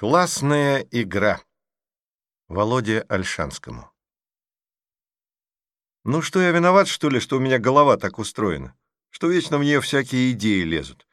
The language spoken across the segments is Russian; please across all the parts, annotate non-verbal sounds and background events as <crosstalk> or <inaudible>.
Классная игра. Володе Альшанскому. Ну что, я виноват, что ли, что у меня голова так устроена? Что вечно в нее всякие идеи лезут?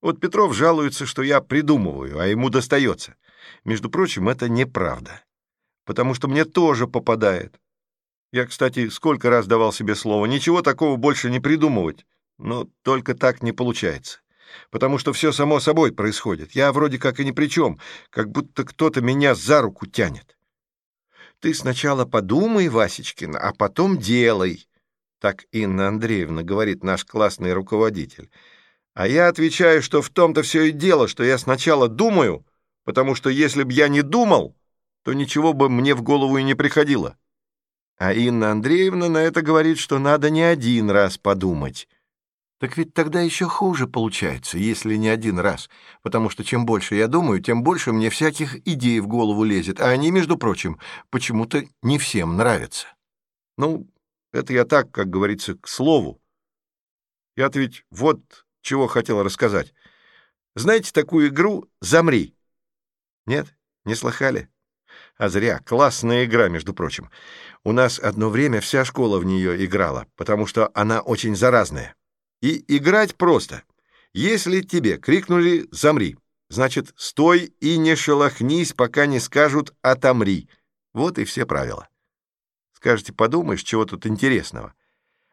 Вот Петров жалуется, что я придумываю, а ему достается. Между прочим, это неправда. Потому что мне тоже попадает. Я, кстати, сколько раз давал себе слово, ничего такого больше не придумывать. Но только так не получается потому что все само собой происходит. Я вроде как и ни при чем, как будто кто-то меня за руку тянет. Ты сначала подумай, Васечкин, а потом делай, так Инна Андреевна говорит наш классный руководитель. А я отвечаю, что в том-то все и дело, что я сначала думаю, потому что если б я не думал, то ничего бы мне в голову и не приходило. А Инна Андреевна на это говорит, что надо не один раз подумать, так ведь тогда еще хуже получается, если не один раз, потому что чем больше я думаю, тем больше мне всяких идей в голову лезет, а они, между прочим, почему-то не всем нравятся. Ну, это я так, как говорится, к слову. Я-то ведь вот чего хотел рассказать. Знаете такую игру «Замри»? Нет, не слыхали? А зря. Классная игра, между прочим. У нас одно время вся школа в нее играла, потому что она очень заразная. И играть просто. Если тебе крикнули «замри», значит, стой и не шелохнись, пока не скажут «отомри». Вот и все правила. Скажете, подумаешь, чего тут интересного.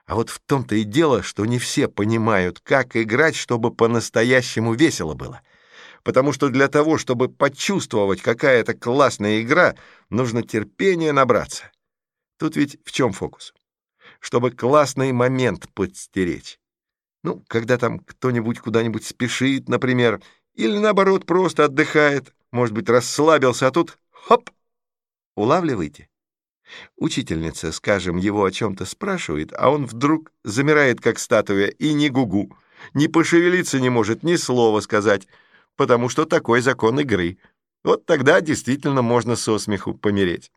А вот в том-то и дело, что не все понимают, как играть, чтобы по-настоящему весело было. Потому что для того, чтобы почувствовать, какая это классная игра, нужно терпение набраться. Тут ведь в чем фокус? Чтобы классный момент подстеречь. Ну, когда там кто-нибудь куда-нибудь спешит, например, или, наоборот, просто отдыхает, может быть, расслабился, а тут — хоп! Улавливаете? Учительница, скажем, его о чем-то спрашивает, а он вдруг замирает, как статуя, и ни гугу, ни пошевелиться не может, ни слова сказать, потому что такой закон игры. Вот тогда действительно можно со смеху помереть.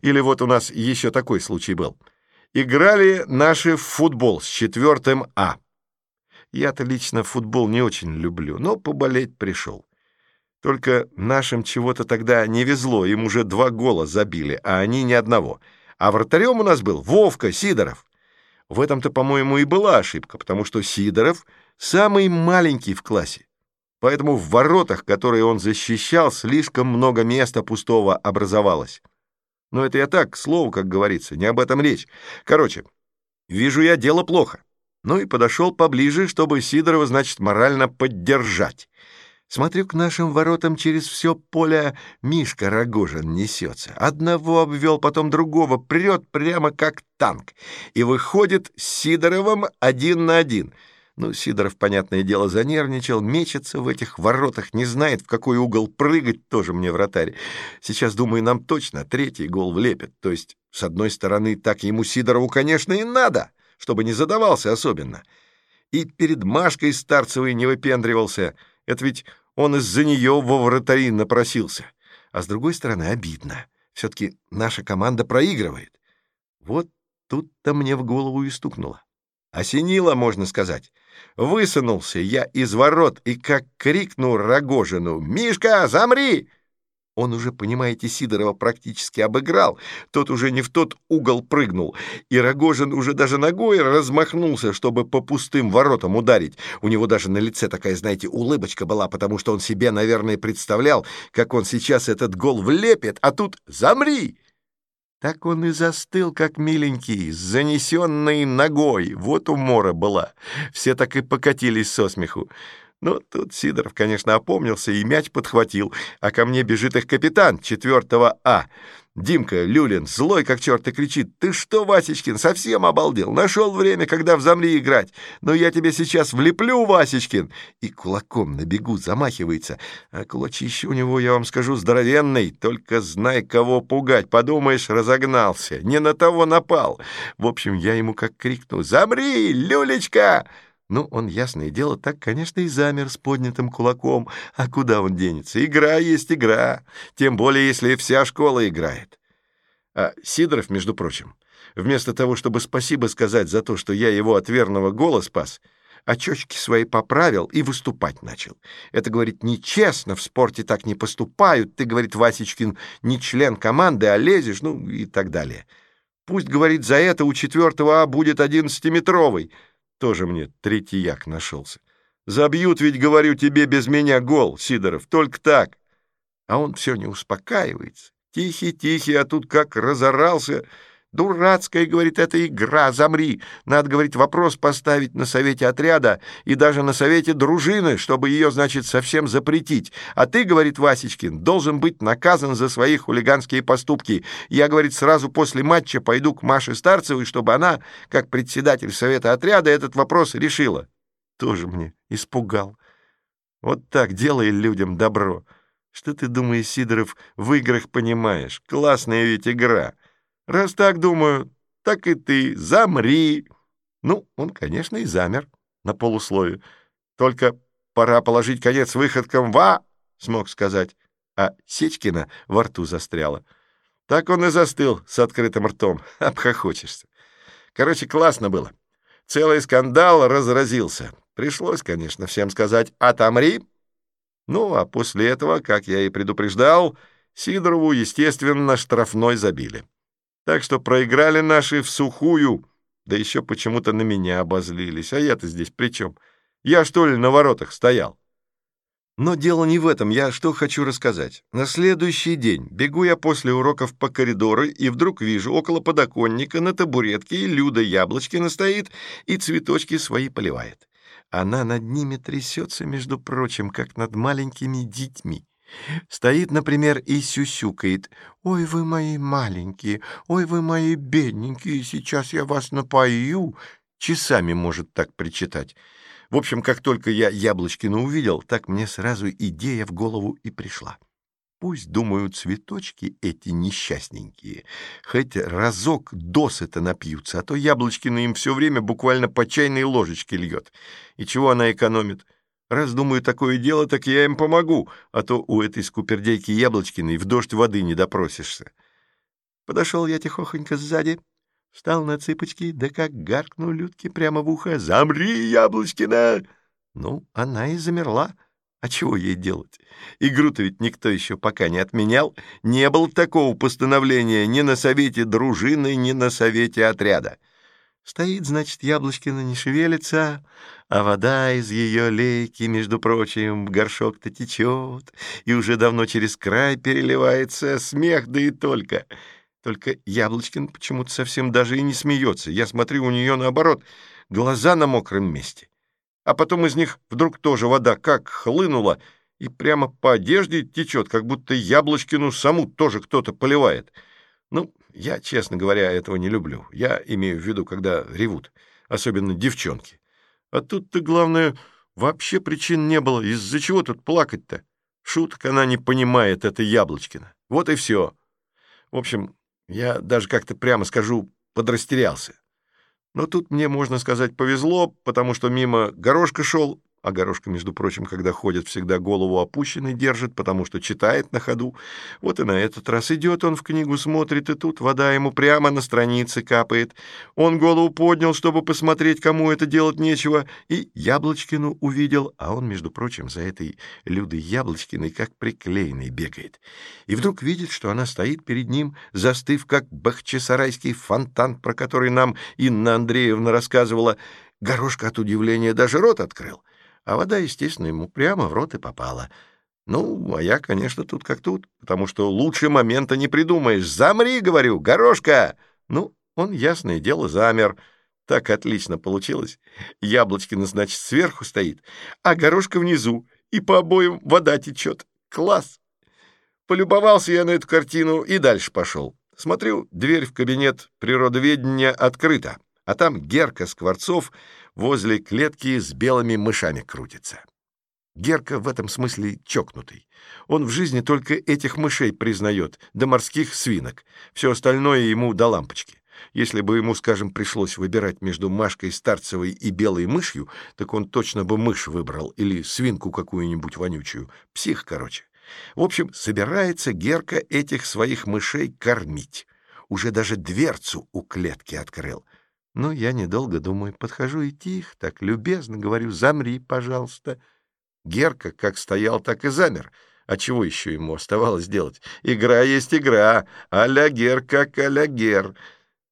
Или вот у нас еще такой случай был — Играли наши в футбол с четвертым А. Я-то лично футбол не очень люблю, но поболеть пришел. Только нашим чего-то тогда не везло, им уже два гола забили, а они ни одного. А вратарем у нас был Вовка Сидоров. В этом-то, по-моему, и была ошибка, потому что Сидоров самый маленький в классе. Поэтому в воротах, которые он защищал, слишком много места пустого образовалось. Но это я так, к слову, как говорится, не об этом речь. Короче, вижу я дело плохо. Ну и подошел поближе, чтобы Сидорова, значит, морально поддержать. Смотрю, к нашим воротам через все поле Мишка Рогожин несется. Одного обвел, потом другого, прет прямо как танк. И выходит с Сидоровым один на один — ну, Сидоров, понятное дело, занервничал, мечется в этих воротах, не знает, в какой угол прыгать, тоже мне вратарь. Сейчас, думаю, нам точно третий гол влепят. То есть, с одной стороны, так ему Сидорову, конечно, и надо, чтобы не задавался особенно. И перед Машкой Старцевой не выпендривался. Это ведь он из-за нее во вратари напросился. А с другой стороны, обидно. Все-таки наша команда проигрывает. Вот тут-то мне в голову и стукнуло. Осенило, можно сказать. Высунулся я из ворот и как крикнул Рогожину «Мишка, замри!» Он уже, понимаете, Сидорова практически обыграл, тот уже не в тот угол прыгнул, и Рогожин уже даже ногой размахнулся, чтобы по пустым воротам ударить. У него даже на лице такая, знаете, улыбочка была, потому что он себе, наверное, представлял, как он сейчас этот гол влепит, а тут «Замри!» Так он и застыл, как миленький, с занесенной ногой. Вот умора была. Все так и покатились со смеху. Но тут Сидоров, конечно, опомнился и мяч подхватил, а ко мне бежит их капитан четвертого А — Димка Люлин, злой как черт, и кричит, «Ты что, Васечкин, совсем обалдел? Нашел время, когда в замли играть. Но я тебе сейчас влеплю, Васечкин!» И кулаком на бегу замахивается. А кулачище у него, я вам скажу, здоровенный. Только знай, кого пугать. Подумаешь, разогнался. Не на того напал. В общем, я ему как крикну, «Замри, Люлечка!» Ну, он, ясное дело, так, конечно, и замер с поднятым кулаком. А куда он денется? Игра есть игра. Тем более, если вся школа играет. А Сидоров, между прочим, вместо того, чтобы спасибо сказать за то, что я его от верного гола спас, очечки свои поправил и выступать начал. Это, говорит, нечестно, в спорте так не поступают. Ты, говорит, Васечкин, не член команды, а лезешь, ну и так далее. Пусть, говорит, за это у четвертого А будет одиннадцатиметровый. Тоже мне третий як нашелся. Забьют ведь, говорю тебе, без меня гол, Сидоров, только так. А он все не успокаивается. Тихий-тихий, а тут как разорался... Дурацкая, говорит, эта игра, замри. Надо, говорит, вопрос поставить на совете отряда и даже на совете дружины, чтобы ее, значит, совсем запретить. А ты, говорит Васечкин, должен быть наказан за свои хулиганские поступки. Я, говорит, сразу после матча пойду к Маше Старцевой, чтобы она, как председатель совета отряда, этот вопрос решила. Тоже мне испугал. Вот так делай людям добро. Что ты думаешь, Сидоров, в играх понимаешь? Классная ведь игра. Раз так думаю, так и ты замри. Ну, он, конечно, и замер на полуслове. Только пора положить конец выходкам «Ва!» — смог сказать, а Сечкина во рту застряла. Так он и застыл с открытым ртом. <laughs> Обхохочешься. Короче, классно было. Целый скандал разразился. Пришлось, конечно, всем сказать «Отомри!» Ну, а после этого, как я и предупреждал, Сидорову, естественно, штрафной забили. Так что проиграли наши в сухую, да еще почему-то на меня обозлились. А я-то здесь при чем? Я, что ли, на воротах стоял? Но дело не в этом, я что хочу рассказать. На следующий день бегу я после уроков по коридору и вдруг вижу около подоконника на табуретке Люда Яблочкина стоит и цветочки свои поливает. Она над ними трясется, между прочим, как над маленькими детьми. Стоит, например, и сюсюкает. «Ой, вы мои маленькие, ой, вы мои бедненькие, сейчас я вас напою». Часами может так причитать. В общем, как только я Яблочкина увидел, так мне сразу идея в голову и пришла. Пусть, думаю, цветочки эти несчастненькие, хоть разок досыта напьются, а то Яблочкина им все время буквально по чайной ложечке льет. И чего она экономит? Раз думаю такое дело, так я им помогу, а то у этой скупердейки Яблочкиной в дождь воды не допросишься. Подошел я тихохонько сзади, встал на цыпочки, да как гаркнул Людке прямо в ухо «Замри, Яблочкина!» Ну, она и замерла. А чего ей делать? Игру-то ведь никто еще пока не отменял. Не было такого постановления ни на совете дружины, ни на совете отряда. Стоит, значит, Яблочкина не шевелится, а вода из ее лейки, между прочим, горшок-то течет, и уже давно через край переливается смех, да и только. Только Яблочкин почему-то совсем даже и не смеется. Я смотрю, у нее наоборот, глаза на мокром месте. А потом из них вдруг тоже вода как хлынула, и прямо по одежде течет, как будто Яблочкину саму тоже кто-то поливает. Ну, я, честно говоря, этого не люблю. Я имею в виду, когда ревут, особенно девчонки. А тут-то, главное, вообще причин не было. Из-за чего тут плакать-то? Шуток она не понимает, это Яблочкина. Вот и все. В общем, я даже как-то прямо скажу, подрастерялся. Но тут мне, можно сказать, повезло, потому что мимо горошка шел, а горошка, между прочим, когда ходит, всегда голову опущенной держит, потому что читает на ходу. Вот и на этот раз идет он в книгу, смотрит, и тут вода ему прямо на странице капает. Он голову поднял, чтобы посмотреть, кому это делать нечего, и Яблочкину увидел, а он, между прочим, за этой Людой Яблочкиной как приклеенный бегает. И вдруг видит, что она стоит перед ним, застыв, как бахчисарайский фонтан, про который нам Инна Андреевна рассказывала. Горошка от удивления даже рот открыл а вода, естественно, ему прямо в рот и попала. Ну, а я, конечно, тут как тут, потому что лучше момента не придумаешь. «Замри!» — говорю, «Горошка!» Ну, он, ясное дело, замер. Так отлично получилось. Яблочкина, значит, сверху стоит, а горошка внизу, и по обоим вода течет. Класс! Полюбовался я на эту картину и дальше пошел. Смотрю, дверь в кабинет природоведения открыта, а там Герка Скворцов возле клетки с белыми мышами крутится. Герка в этом смысле чокнутый. Он в жизни только этих мышей признает, да морских свинок. Все остальное ему до лампочки. Если бы ему, скажем, пришлось выбирать между Машкой Старцевой и белой мышью, так он точно бы мышь выбрал или свинку какую-нибудь вонючую. Псих, короче. В общем, собирается Герка этих своих мышей кормить. Уже даже дверцу у клетки открыл. Ну, я недолго думаю, подхожу и тихо, так любезно говорю, замри, пожалуйста. Герка как стоял, так и замер. А чего еще ему оставалось делать? Игра есть игра, а-ля гер как а-ля гер.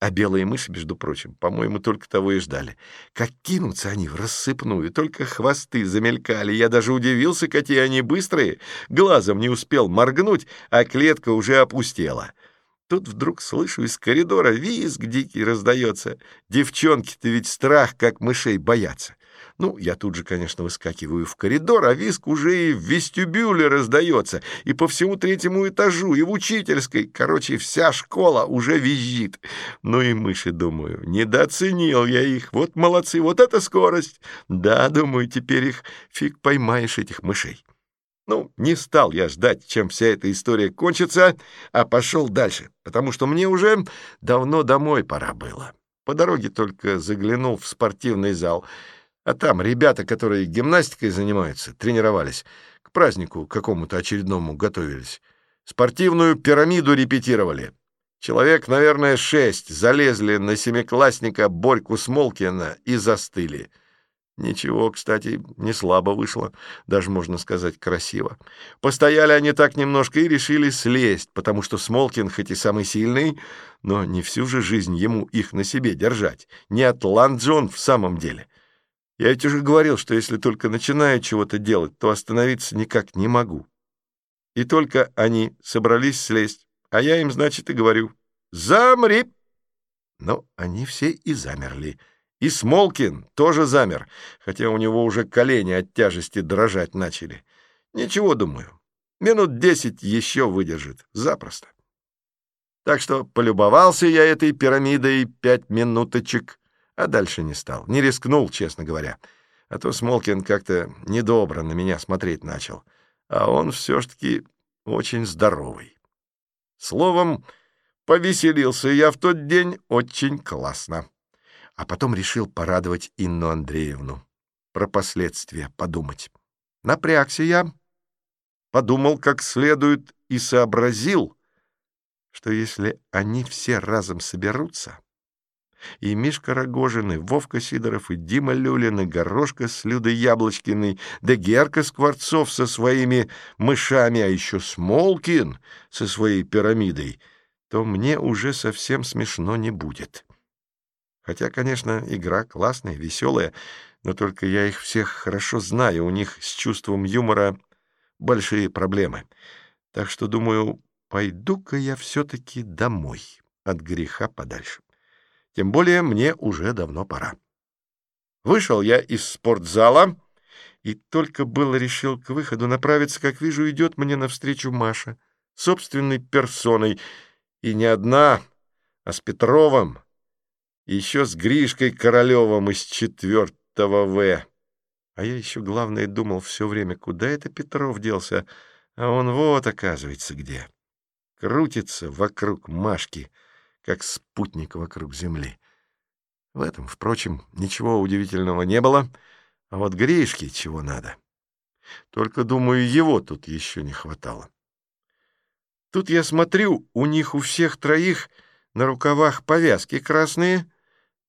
А белые мыши, между прочим, по-моему, только того и ждали. Как кинутся они в рассыпную, только хвосты замелькали. Я даже удивился, какие они быстрые. Глазом не успел моргнуть, а клетка уже опустела. Тут вдруг слышу из коридора визг дикий раздается. Девчонки-то ведь страх, как мышей, боятся. Ну, я тут же, конечно, выскакиваю в коридор, а виск уже и в вестибюле раздается, и по всему третьему этажу, и в учительской. Короче, вся школа уже визжит. Ну и мыши, думаю, недооценил я их. Вот молодцы, вот эта скорость. Да, думаю, теперь их фиг поймаешь, этих мышей. Ну, не стал я ждать, чем вся эта история кончится, а пошел дальше, потому что мне уже давно домой пора было. По дороге только заглянул в спортивный зал — а там ребята, которые гимнастикой занимаются, тренировались, к празднику какому-то очередному готовились. Спортивную пирамиду репетировали. Человек, наверное, шесть залезли на семиклассника Борьку Смолкина и застыли. Ничего, кстати, не слабо вышло, даже, можно сказать, красиво. Постояли они так немножко и решили слезть, потому что Смолкин хоть и самый сильный, но не всю же жизнь ему их на себе держать. Не Атлант Джон в самом деле. Я ведь уже говорил, что если только начинаю чего-то делать, то остановиться никак не могу. И только они собрались слезть, а я им, значит, и говорю «Замри!» Но они все и замерли. И Смолкин тоже замер, хотя у него уже колени от тяжести дрожать начали. Ничего, думаю, минут десять еще выдержит, запросто. Так что полюбовался я этой пирамидой пять минуточек, а дальше не стал. Не рискнул, честно говоря. А то Смолкин как-то недобро на меня смотреть начал. А он все-таки очень здоровый. Словом, повеселился я в тот день очень классно. А потом решил порадовать Инну Андреевну. Про последствия подумать. Напрягся я, подумал как следует и сообразил, что если они все разом соберутся и Мишка Рогожин, и Вовка Сидоров, и Дима Люлин, и Горошка с Людой Яблочкиной, да Герка Скворцов со своими мышами, а еще Смолкин со своей пирамидой, то мне уже совсем смешно не будет. Хотя, конечно, игра классная, веселая, но только я их всех хорошо знаю, у них с чувством юмора большие проблемы. Так что, думаю, пойду-ка я все-таки домой от греха подальше. Тем более мне уже давно пора. Вышел я из спортзала и только было решил к выходу направиться, как вижу, идет мне навстречу Маша, собственной персоной, и не одна, а с Петровым, еще с Гришкой Королевым из четвертого В. А я еще, главное, думал все время, куда это Петров делся, а он вот, оказывается, где. Крутится вокруг Машки — как спутник вокруг Земли. В этом, впрочем, ничего удивительного не было, а вот Гришке чего надо. Только, думаю, его тут еще не хватало. Тут я смотрю, у них у всех троих на рукавах повязки красные,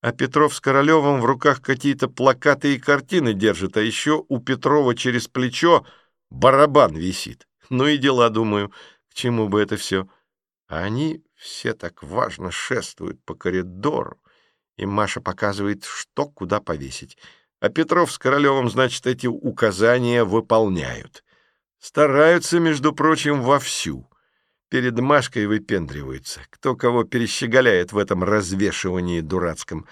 а Петров с Королевым в руках какие-то плакаты и картины держит, а еще у Петрова через плечо барабан висит. Ну и дела, думаю, к чему бы это все. А они все так важно шествуют по коридору, и Маша показывает, что куда повесить. А Петров с Королевым, значит, эти указания выполняют. Стараются, между прочим, вовсю. Перед Машкой выпендриваются. Кто кого перещеголяет в этом развешивании дурацком.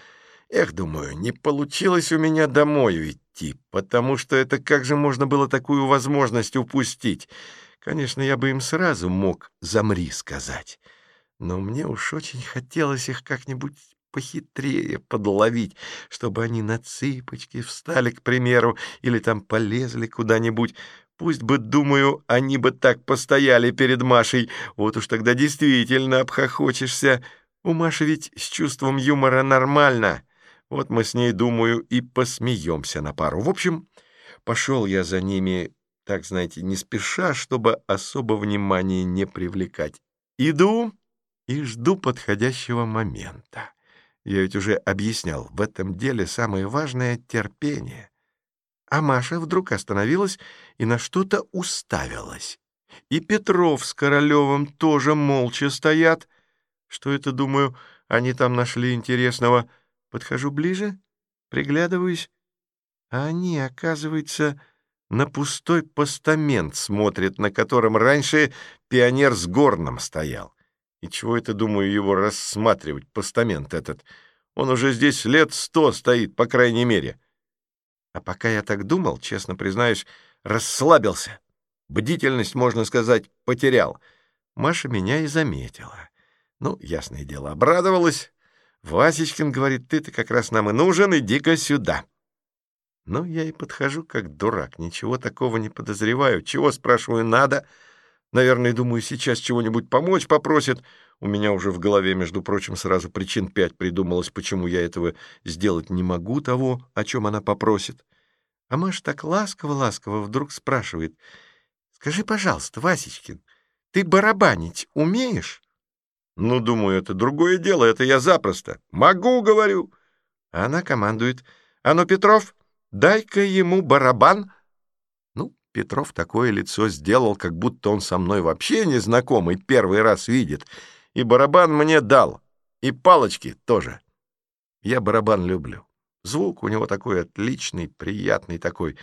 Эх, думаю, не получилось у меня домой идти, потому что это как же можно было такую возможность упустить? Конечно, я бы им сразу мог «замри» сказать но мне уж очень хотелось их как-нибудь похитрее подловить, чтобы они на цыпочки встали, к примеру, или там полезли куда-нибудь. Пусть бы, думаю, они бы так постояли перед Машей, вот уж тогда действительно обхохочешься. У Маши ведь с чувством юмора нормально. Вот мы с ней, думаю, и посмеемся на пару. В общем, пошел я за ними, так знаете, не спеша, чтобы особо внимания не привлекать. Иду и жду подходящего момента. Я ведь уже объяснял, в этом деле самое важное — терпение. А Маша вдруг остановилась и на что-то уставилась. И Петров с Королевым тоже молча стоят. Что это, думаю, они там нашли интересного? Подхожу ближе, приглядываюсь, а они, оказывается, на пустой постамент смотрят, на котором раньше пионер с горном стоял. И чего это, думаю, его рассматривать, постамент этот? Он уже здесь лет сто стоит, по крайней мере. А пока я так думал, честно признаюсь, расслабился. Бдительность, можно сказать, потерял. Маша меня и заметила. Ну, ясное дело, обрадовалась. Васечкин говорит, ты-то как раз нам и нужен, иди-ка сюда. Ну, я и подхожу как дурак, ничего такого не подозреваю. Чего, спрашиваю, надо? — Наверное, думаю, сейчас чего-нибудь помочь попросит. У меня уже в голове, между прочим, сразу причин пять придумалось, почему я этого сделать не могу того, о чем она попросит. А Маша так ласково-ласково вдруг спрашивает. «Скажи, пожалуйста, Васечкин, ты барабанить умеешь?» «Ну, думаю, это другое дело, это я запросто. Могу, говорю». А она командует. «А ну, Петров, дай-ка ему барабан». Петров такое лицо сделал, как будто он со мной вообще не знакомый, первый раз видит. И барабан мне дал, и палочки тоже. Я барабан люблю. Звук у него такой отличный, приятный такой,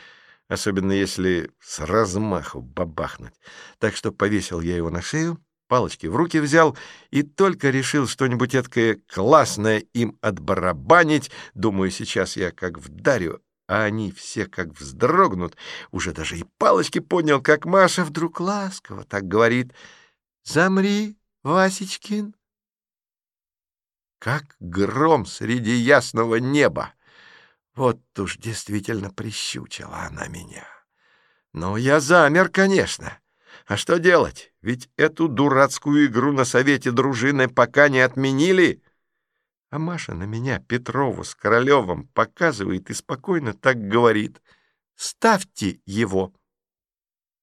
особенно если с размаху бабахнуть. Так что повесил я его на шею, палочки в руки взял и только решил что-нибудь эткое классное им отбарабанить. Думаю, сейчас я как вдарю, а они все как вздрогнут. Уже даже и палочки поднял, как Маша вдруг ласково так говорит. «Замри, Васечкин!» Как гром среди ясного неба! Вот уж действительно прищучила она меня. Ну, я замер, конечно. А что делать? Ведь эту дурацкую игру на совете дружины пока не отменили. А Маша на меня, Петрову с Королевым, показывает и спокойно так говорит. «Ставьте его!»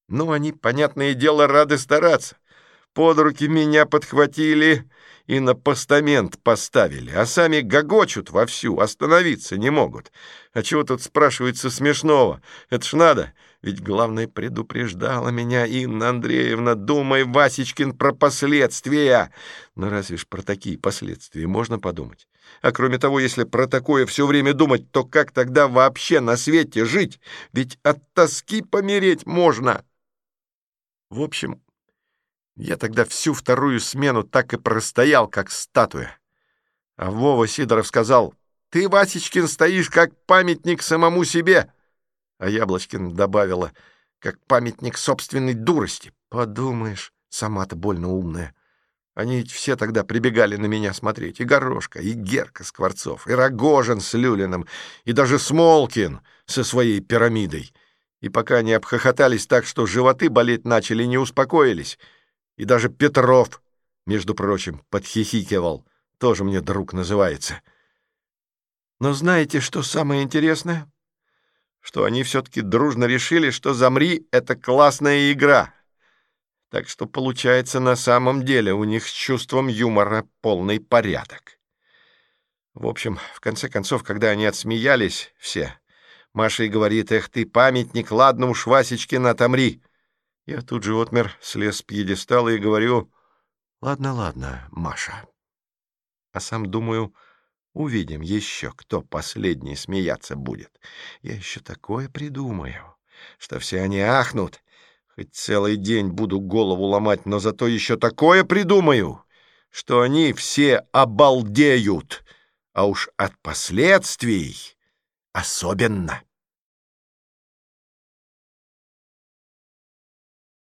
Ну, они, понятное дело, рады стараться. Под руки меня подхватили и на постамент поставили, а сами гогочут вовсю, остановиться не могут. А чего тут спрашивается смешного? Это ж надо, ведь главное предупреждала меня Инна Андреевна, думай, Васечкин, про последствия. Но разве ж про такие последствия можно подумать? А кроме того, если про такое все время думать, то как тогда вообще на свете жить? Ведь от тоски помереть можно. В общем, я тогда всю вторую смену так и простоял, как статуя. А Вова Сидоров сказал, «Ты, Васечкин, стоишь как памятник самому себе!» А Яблочкин добавила, как памятник собственной дурости. Подумаешь, сама-то больно умная. Они ведь все тогда прибегали на меня смотреть. И Горошка, и Герка Скворцов, и Рогожин с Люлиным, и даже Смолкин со своей пирамидой. И пока они обхохотались так, что животы болеть начали, не успокоились — и даже Петров, между прочим, подхихикивал. Тоже мне друг называется. Но знаете, что самое интересное? Что они все-таки дружно решили, что «Замри» — это классная игра. Так что, получается, на самом деле у них с чувством юмора полный порядок. В общем, в конце концов, когда они отсмеялись все, Маша и говорит, «Эх ты, памятник, ладно уж, Васечкин, отомри». Я тут же отмер, слез с пьедестала и говорю, «Ладно, ладно, Маша». А сам думаю, увидим еще, кто последний смеяться будет. Я еще такое придумаю, что все они ахнут. Хоть целый день буду голову ломать, но зато еще такое придумаю, что они все обалдеют, а уж от последствий особенно.